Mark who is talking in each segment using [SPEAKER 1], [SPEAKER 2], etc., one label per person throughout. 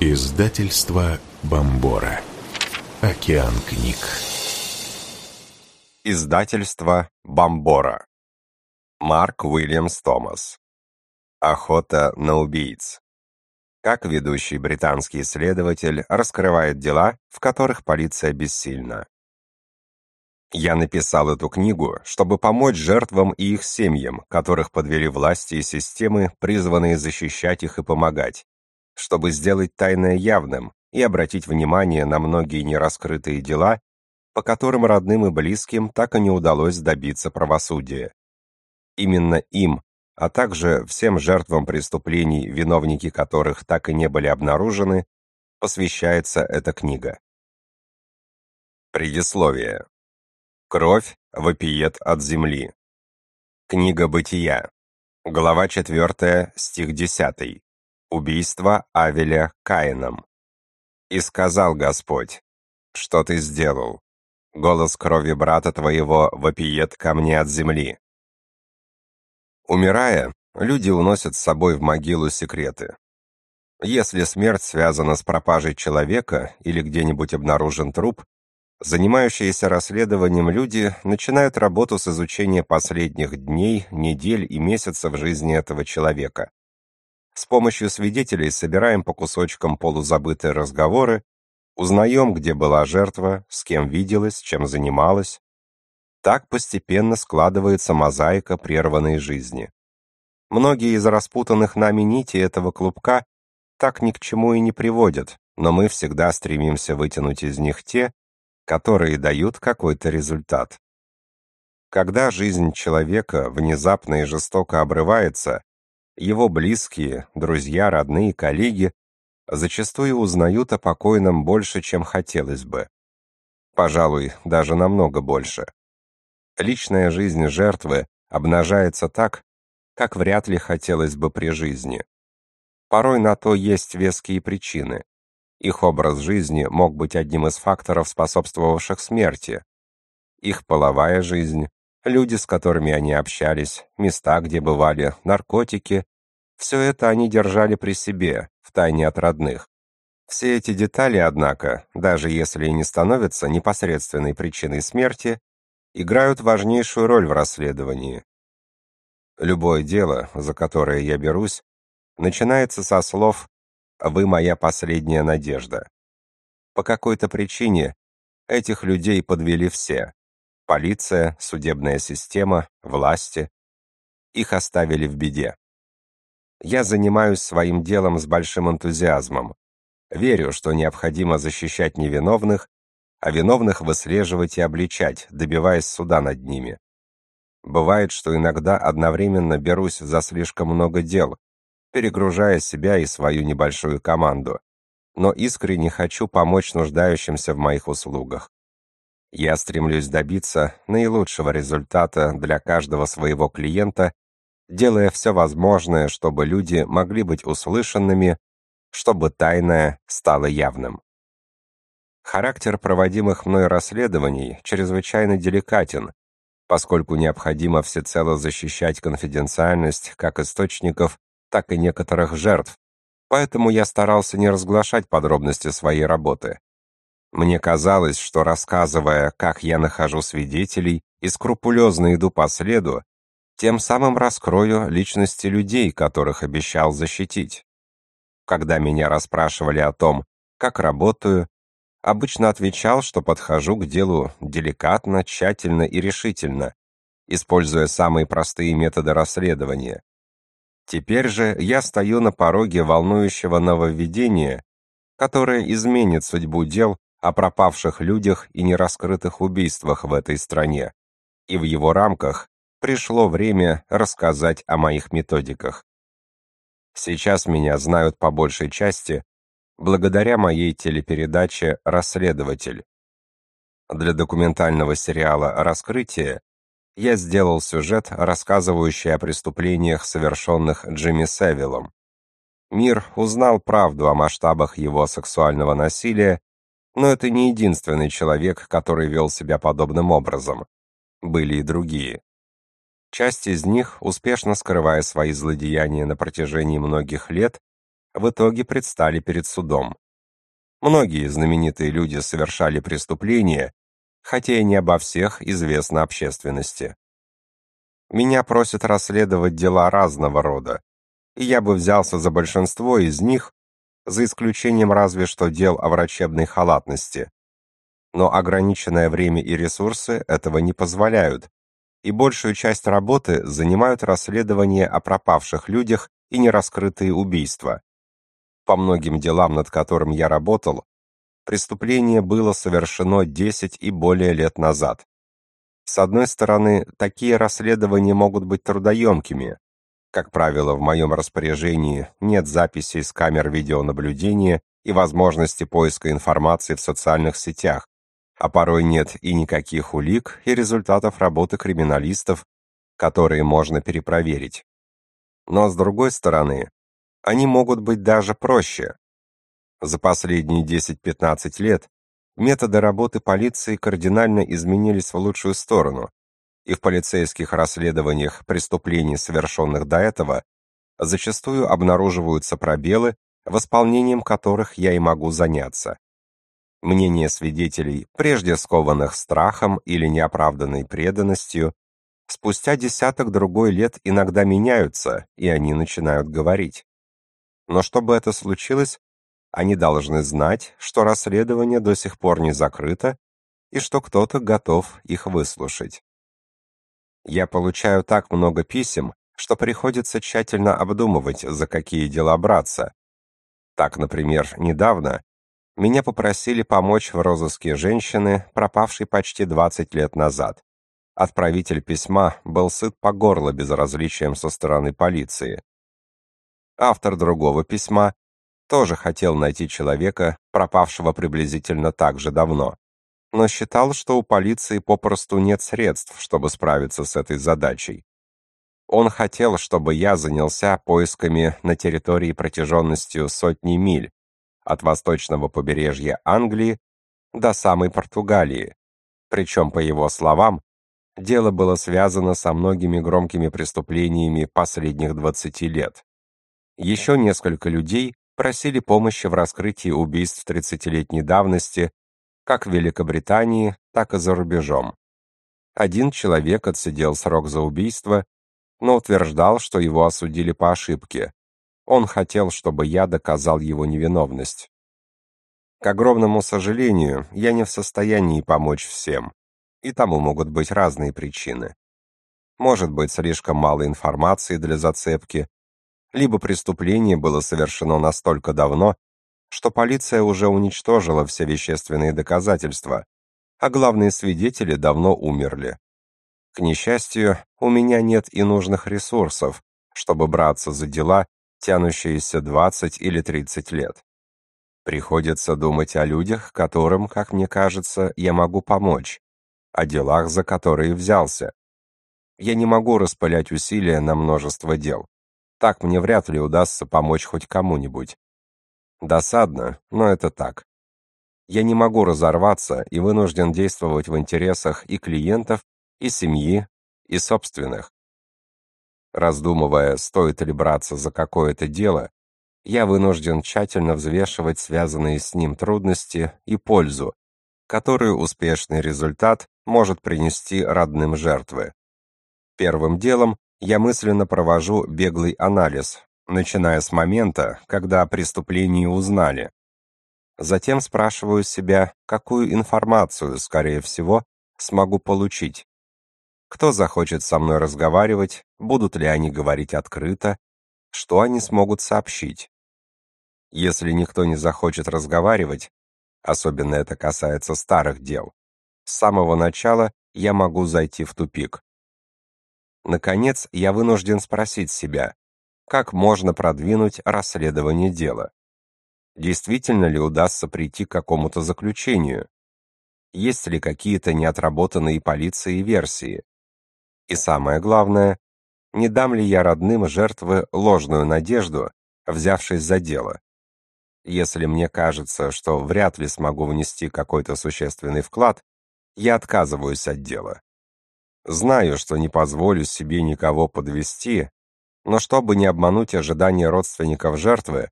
[SPEAKER 1] Издательство Бомбора. Океан книг.
[SPEAKER 2] Издательство Бомбора. Марк Уильямс Томас. Охота на убийц. Как ведущий британский следователь раскрывает дела, в которых полиция бессильна. Я написал эту книгу, чтобы помочь жертвам и их семьям, которых подвели власти и системы, призванные защищать их и помогать, чтобы сделать тайное явным и обратить внимание на многие нераскрытые дела, по которым родным и близким так и не удалось добиться правосудия. Именно им, а также всем жертвам преступлений, виновники которых так и не были обнаружены, посвящается эта книга. Предисловие. Кровь вопиет от земли. Книга Бытия. Глава 4, стих 10. Убийство Авеля Каином. «И сказал Господь, что ты сделал? Голос крови брата твоего вопиет ко мне от земли». Умирая, люди уносят с собой в могилу секреты. Если смерть связана с пропажей человека или где-нибудь обнаружен труп, занимающиеся расследованием люди начинают работу с изучения последних дней, недель и месяцев жизни этого человека. С помощью свидетелей собираем по кусочкам полузабытые разговоры, узнаем, где была жертва, с кем виделась, чем занималась. Так постепенно складывается мозаика прерванной жизни. Многие из распутанных нами нитей этого клубка так ни к чему и не приводят, но мы всегда стремимся вытянуть из них те, которые дают какой-то результат. Когда жизнь человека внезапно и жестоко обрывается, его близкие, друзья, родные, коллеги зачастую узнают о покойном больше, чем хотелось бы. Пожалуй, даже намного больше. Личная жизнь жертвы обнажается так, как вряд ли хотелось бы при жизни. Порой на то есть веские причины. Их образ жизни мог быть одним из факторов, способствовавших смерти. Их половая жизнь, люди, с которыми они общались, места, где бывали, наркотики — все это они держали при себе, втайне от родных. Все эти детали, однако, даже если и не становятся непосредственной причиной смерти, играют важнейшую роль в расследовании. Любое дело, за которое я берусь, начинается со слов «Вы моя последняя надежда». По какой-то причине этих людей подвели все Полиция, судебная система, власти. Их оставили в беде. Я занимаюсь своим делом с большим энтузиазмом. Верю, что необходимо защищать невиновных, а виновных выслеживать и обличать, добиваясь суда над ними. Бывает, что иногда одновременно берусь за слишком много дел, перегружая себя и свою небольшую команду, но искренне хочу помочь нуждающимся в моих услугах. Я стремлюсь добиться наилучшего результата для каждого своего клиента, делая все возможное, чтобы люди могли быть услышанными, чтобы тайное стало явным. Характер проводимых мной расследований чрезвычайно деликатен, поскольку необходимо всецело защищать конфиденциальность как источников, так и некоторых жертв, поэтому я старался не разглашать подробности своей работы. Мне казалось, что рассказывая, как я нахожу свидетелей и скрупулезно иду по следу, тем самым раскрою личности людей, которых обещал защитить. Когда меня расспрашивали о том, как работаю, обычно отвечал, что подхожу к делу деликатно, тщательно и решительно, используя самые простые методы расследования. Теперь же я стою на пороге волнующего нововведения, которое изменит судьбу дел, о пропавших людях и нераскрытых убийствах в этой стране, и в его рамках пришло время рассказать о моих методиках. Сейчас меня знают по большей части благодаря моей телепередаче «Расследователь». Для документального сериала «Раскрытие» я сделал сюжет, рассказывающий о преступлениях, совершенных Джимми Севиллом. Мир узнал правду о масштабах его сексуального насилия но это не единственный человек, который вел себя подобным образом. Были и другие. Часть из них, успешно скрывая свои злодеяния на протяжении многих лет, в итоге предстали перед судом. Многие знаменитые люди совершали преступления, хотя и не обо всех известно общественности. Меня просят расследовать дела разного рода, и я бы взялся за большинство из них, за исключением разве что дел о врачебной халатности. Но ограниченное время и ресурсы этого не позволяют, и большую часть работы занимают расследования о пропавших людях и нераскрытые убийства. По многим делам, над которыми я работал, преступление было совершено 10 и более лет назад. С одной стороны, такие расследования могут быть трудоемкими. Как правило, в моем распоряжении нет записей с камер видеонаблюдения и возможности поиска информации в социальных сетях, а порой нет и никаких улик и результатов работы криминалистов, которые можно перепроверить. Но с другой стороны, они могут быть даже проще. За последние 10-15 лет методы работы полиции кардинально изменились в лучшую сторону, и в полицейских расследованиях преступлений, совершенных до этого, зачастую обнаруживаются пробелы, восполнением которых я и могу заняться. Мнения свидетелей, прежде скованных страхом или неоправданной преданностью, спустя десяток другой лет иногда меняются, и они начинают говорить. Но чтобы это случилось, они должны знать, что расследование до сих пор не закрыто и что кто-то готов их выслушать. Я получаю так много писем, что приходится тщательно обдумывать, за какие дела браться. Так, например, недавно меня попросили помочь в розыске женщины, пропавшей почти 20 лет назад. Отправитель письма был сыт по горло безразличием со стороны полиции. Автор другого письма тоже хотел найти человека, пропавшего приблизительно так же давно, но считал, что у полиции попросту нет средств, чтобы справиться с этой задачей. Он хотел, чтобы я занялся поисками на территории протяженностью сотни миль, от восточного побережья Англии до самой Португалии. Причем, по его словам, дело было связано со многими громкими преступлениями последних 20 лет. Еще несколько людей просили помощи в раскрытии убийств 30-летней давности как в Великобритании, так и за рубежом. Один человек отсидел срок за убийство, но утверждал, что его осудили по ошибке. Он хотел, чтобы я доказал его невиновность. К огромному сожалению, я не в состоянии помочь всем, и тому могут быть разные причины. Может быть, слишком мало информации для зацепки, либо преступление было совершено настолько давно, что полиция уже уничтожила все вещественные доказательства, а главные свидетели давно умерли. К несчастью, у меня нет и нужных ресурсов, чтобы браться за дела, тянущиеся 20 или 30 лет. Приходится думать о людях, которым, как мне кажется, я могу помочь, о делах, за которые взялся. Я не могу распылять усилия на множество дел. Так мне вряд ли удастся помочь хоть кому-нибудь. Досадно, но это так. Я не могу разорваться и вынужден действовать в интересах и клиентов, и семьи, и собственных. Раздумывая, стоит ли браться за какое-то дело, я вынужден тщательно взвешивать связанные с ним трудности и пользу, которую успешный результат может принести родным жертвы. Первым делом я мысленно провожу беглый анализ, начиная с момента, когда о преступлении узнали. Затем спрашиваю себя, какую информацию, скорее всего, смогу получить. Кто захочет со мной разговаривать, будут ли они говорить открыто, что они смогут сообщить. Если никто не захочет разговаривать, особенно это касается старых дел, с самого начала я могу зайти в тупик. Наконец, я вынужден спросить себя, как можно продвинуть расследование дела? Действительно ли удастся прийти к какому-то заключению? Есть ли какие-то неотработанные полицией версии? И самое главное, не дам ли я родным жертвы ложную надежду, взявшись за дело? Если мне кажется, что вряд ли смогу внести какой-то существенный вклад, я отказываюсь от дела. Знаю, что не позволю себе никого подвести, но чтобы не обмануть ожидания родственников жертвы,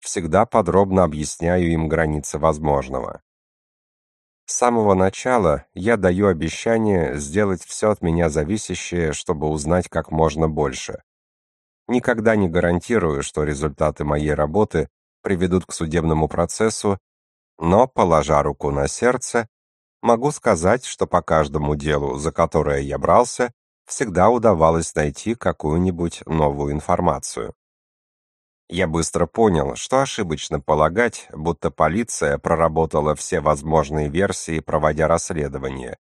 [SPEAKER 2] всегда подробно объясняю им границы возможного. С самого начала я даю обещание сделать все от меня зависящее, чтобы узнать как можно больше. Никогда не гарантирую, что результаты моей работы приведут к судебному процессу, но, положа руку на сердце, могу сказать, что по каждому делу, за которое я брался, всегда удавалось найти какую-нибудь новую информацию. Я быстро понял, что ошибочно полагать, будто полиция проработала все возможные версии, проводя расследование,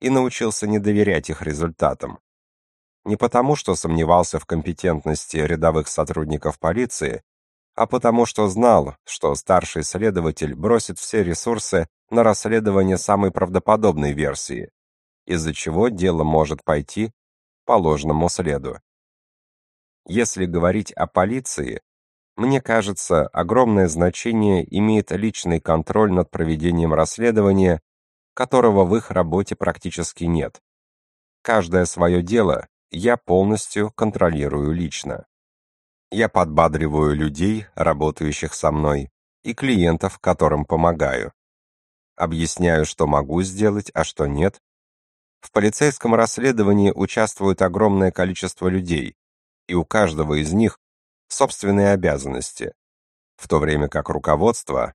[SPEAKER 2] и научился не доверять их результатам. Не потому, что сомневался в компетентности рядовых сотрудников полиции, а потому что знал, что старший следователь бросит все ресурсы на расследование самой правдоподобной версии, из-за чего дело может пойти по ложному следу. Если говорить о полиции, мне кажется, огромное значение имеет личный контроль над проведением расследования, которого в их работе практически нет. Каждое свое дело я полностью контролирую лично. Я подбадриваю людей, работающих со мной, и клиентов, которым помогаю. Объясняю, что могу сделать, а что нет. В полицейском расследовании участвует огромное количество людей, и у каждого из них собственные обязанности, в то время как руководство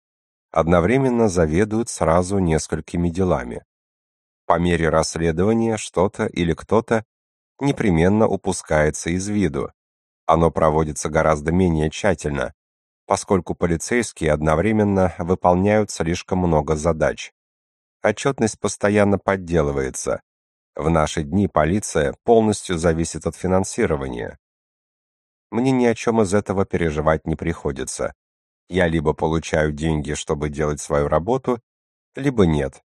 [SPEAKER 2] одновременно заведует сразу несколькими делами. По мере расследования что-то или кто-то непременно упускается из виду. Оно проводится гораздо менее тщательно, поскольку полицейские одновременно выполняют слишком много задач. Отчетность постоянно подделывается. В наши дни полиция полностью зависит от финансирования. Мне ни о чем из этого переживать не приходится. Я либо получаю деньги, чтобы делать свою работу, либо нет.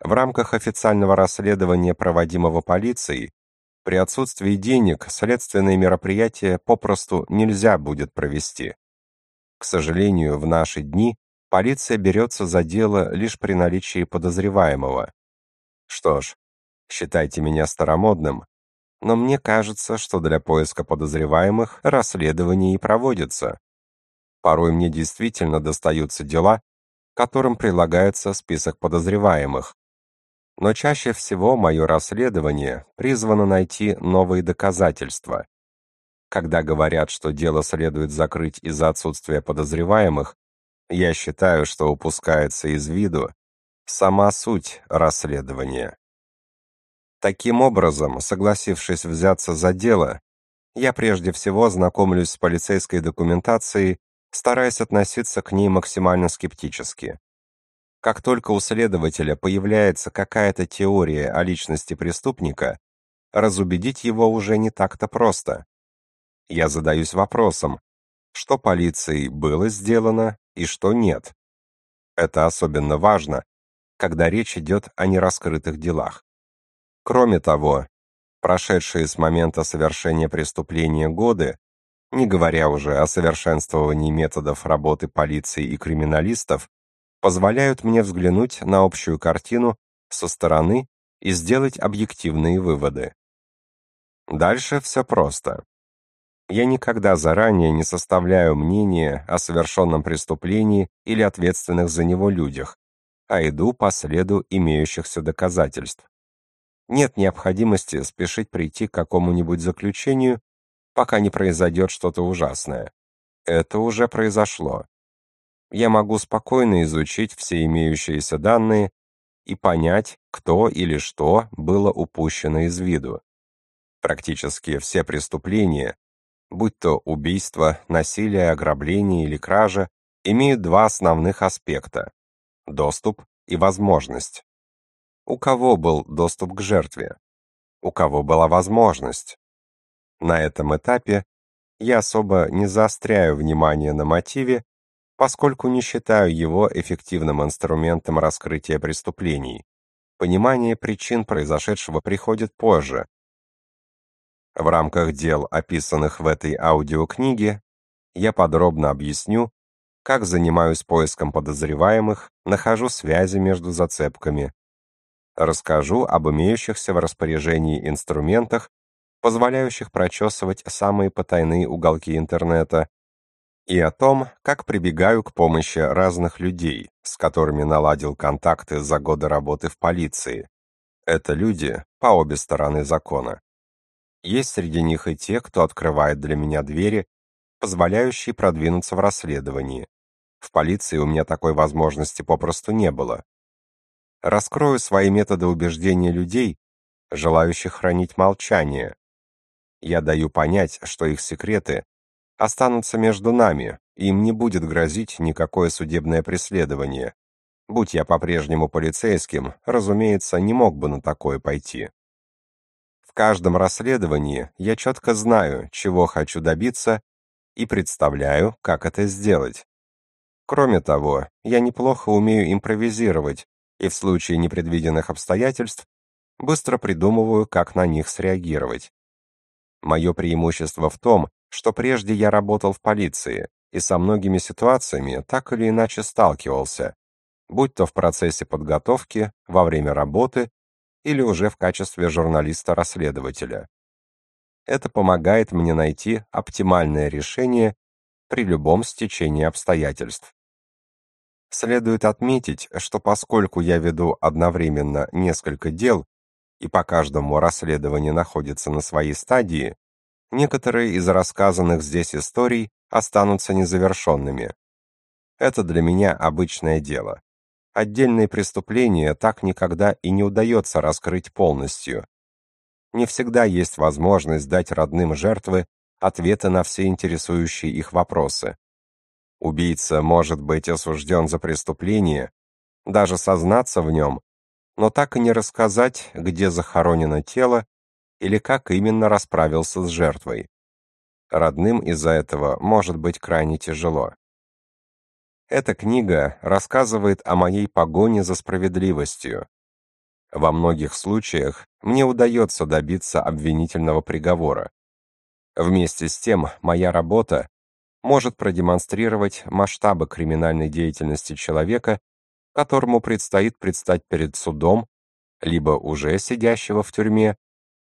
[SPEAKER 2] В рамках официального расследования, проводимого полицией, при отсутствии денег следственные мероприятия попросту нельзя будет провести. К сожалению, в наши дни полиция берется за дело лишь при наличии подозреваемого. Что ж, считайте меня старомодным, но мне кажется, что для поиска подозреваемых расследование и проводится. Порой мне действительно достаются дела, которым прилагается список подозреваемых, но чаще всего мое расследование призвано найти новые доказательства. Когда говорят, что дело следует закрыть из-за отсутствия подозреваемых, я считаю, что упускается из виду сама суть расследования. Таким образом, согласившись взяться за дело, я прежде всего знакомлюсь с полицейской документацией, стараясь относиться к ней максимально скептически. Как только у следователя появляется какая-то теория о личности преступника, разубедить его уже не так-то просто. Я задаюсь вопросом, что полицией было сделано и что нет. Это особенно важно, когда речь идет о нераскрытых делах. Кроме того, прошедшие с момента совершения преступления годы, не говоря уже о совершенствовании методов работы полиции и криминалистов, позволяют мне взглянуть на общую картину со стороны и сделать объективные выводы. Дальше все просто. Я никогда заранее не составляю мнение о совершенном преступлении или ответственных за него людях, а иду по следу имеющихся доказательств. Нет необходимости спешить прийти к какому-нибудь заключению, пока не произойдет что-то ужасное. Это уже произошло я могу спокойно изучить все имеющиеся данные и понять, кто или что было упущено из виду. Практически все преступления, будь то убийство, насилие, ограбление или кража, имеют два основных аспекта – доступ и возможность. У кого был доступ к жертве? У кого была возможность? На этом этапе я особо не заостряю внимание на мотиве поскольку не считаю его эффективным инструментом раскрытия преступлений. Понимание причин произошедшего приходит позже. В рамках дел, описанных в этой аудиокниге, я подробно объясню, как занимаюсь поиском подозреваемых, нахожу связи между зацепками, расскажу об имеющихся в распоряжении инструментах, позволяющих прочесывать самые потайные уголки интернета, и о том, как прибегаю к помощи разных людей, с которыми наладил контакты за годы работы в полиции. Это люди по обе стороны закона. Есть среди них и те, кто открывает для меня двери, позволяющие продвинуться в расследовании. В полиции у меня такой возможности попросту не было. Раскрою свои методы убеждения людей, желающих хранить молчание. Я даю понять, что их секреты останутся между нами, им не будет грозить никакое судебное преследование. Будь я по-прежнему полицейским, разумеется, не мог бы на такое пойти. В каждом расследовании я четко знаю, чего хочу добиться, и представляю, как это сделать. Кроме того, я неплохо умею импровизировать, и в случае непредвиденных обстоятельств быстро придумываю, как на них среагировать. Мое преимущество в том, что прежде я работал в полиции и со многими ситуациями так или иначе сталкивался, будь то в процессе подготовки, во время работы или уже в качестве журналиста-расследователя. Это помогает мне найти оптимальное решение при любом стечении обстоятельств. Следует отметить, что поскольку я веду одновременно несколько дел, и по каждому расследование находится на своей стадии, некоторые из рассказанных здесь историй останутся незавершенными. Это для меня обычное дело. Отдельные преступления так никогда и не удается раскрыть полностью. Не всегда есть возможность дать родным жертвы ответы на все интересующие их вопросы. Убийца может быть осужден за преступление, даже сознаться в нем, но так и не рассказать, где захоронено тело или как именно расправился с жертвой. Родным из-за этого может быть крайне тяжело. Эта книга рассказывает о моей погоне за справедливостью. Во многих случаях мне удается добиться обвинительного приговора. Вместе с тем, моя работа может продемонстрировать масштабы криминальной деятельности человека, которому предстоит предстать перед судом, либо уже сидящего в тюрьме,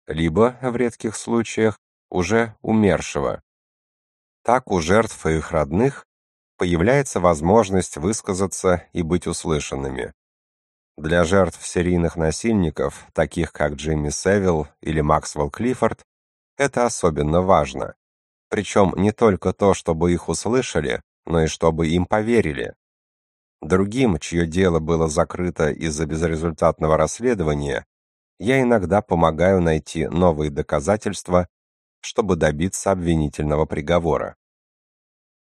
[SPEAKER 2] либо, в редких случаях, уже умершего. Так у жертв и их родных появляется возможность высказаться и быть услышанными. Для жертв серийных насильников, таких как Джимми Севилл или Максвелл Клиффорд, это особенно важно. Причем не только то, чтобы их услышали, но и чтобы им поверили. Другим, чье дело было закрыто из-за безрезультатного расследования, я иногда помогаю найти новые доказательства, чтобы добиться обвинительного приговора.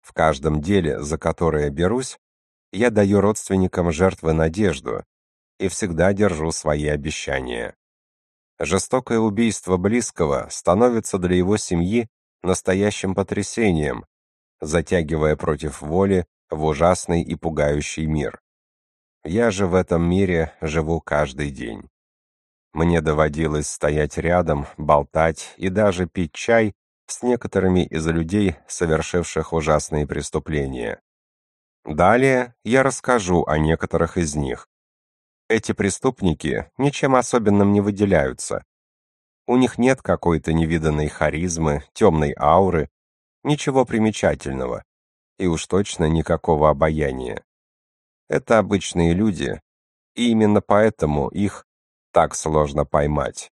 [SPEAKER 2] В каждом деле, за которое берусь, я даю родственникам жертвы надежду и всегда держу свои обещания. Жестокое убийство близкого становится для его семьи настоящим потрясением, затягивая против воли в ужасный и пугающий мир. Я же в этом мире живу каждый день. Мне доводилось стоять рядом, болтать и даже пить чай с некоторыми из людей, совершивших ужасные преступления. Далее я расскажу о некоторых из них. Эти преступники ничем особенным не выделяются. У них нет какой-то невиданной харизмы, темной ауры, ничего примечательного, и уж точно никакого обаяния. Это обычные люди, и именно поэтому их так сложно поймать.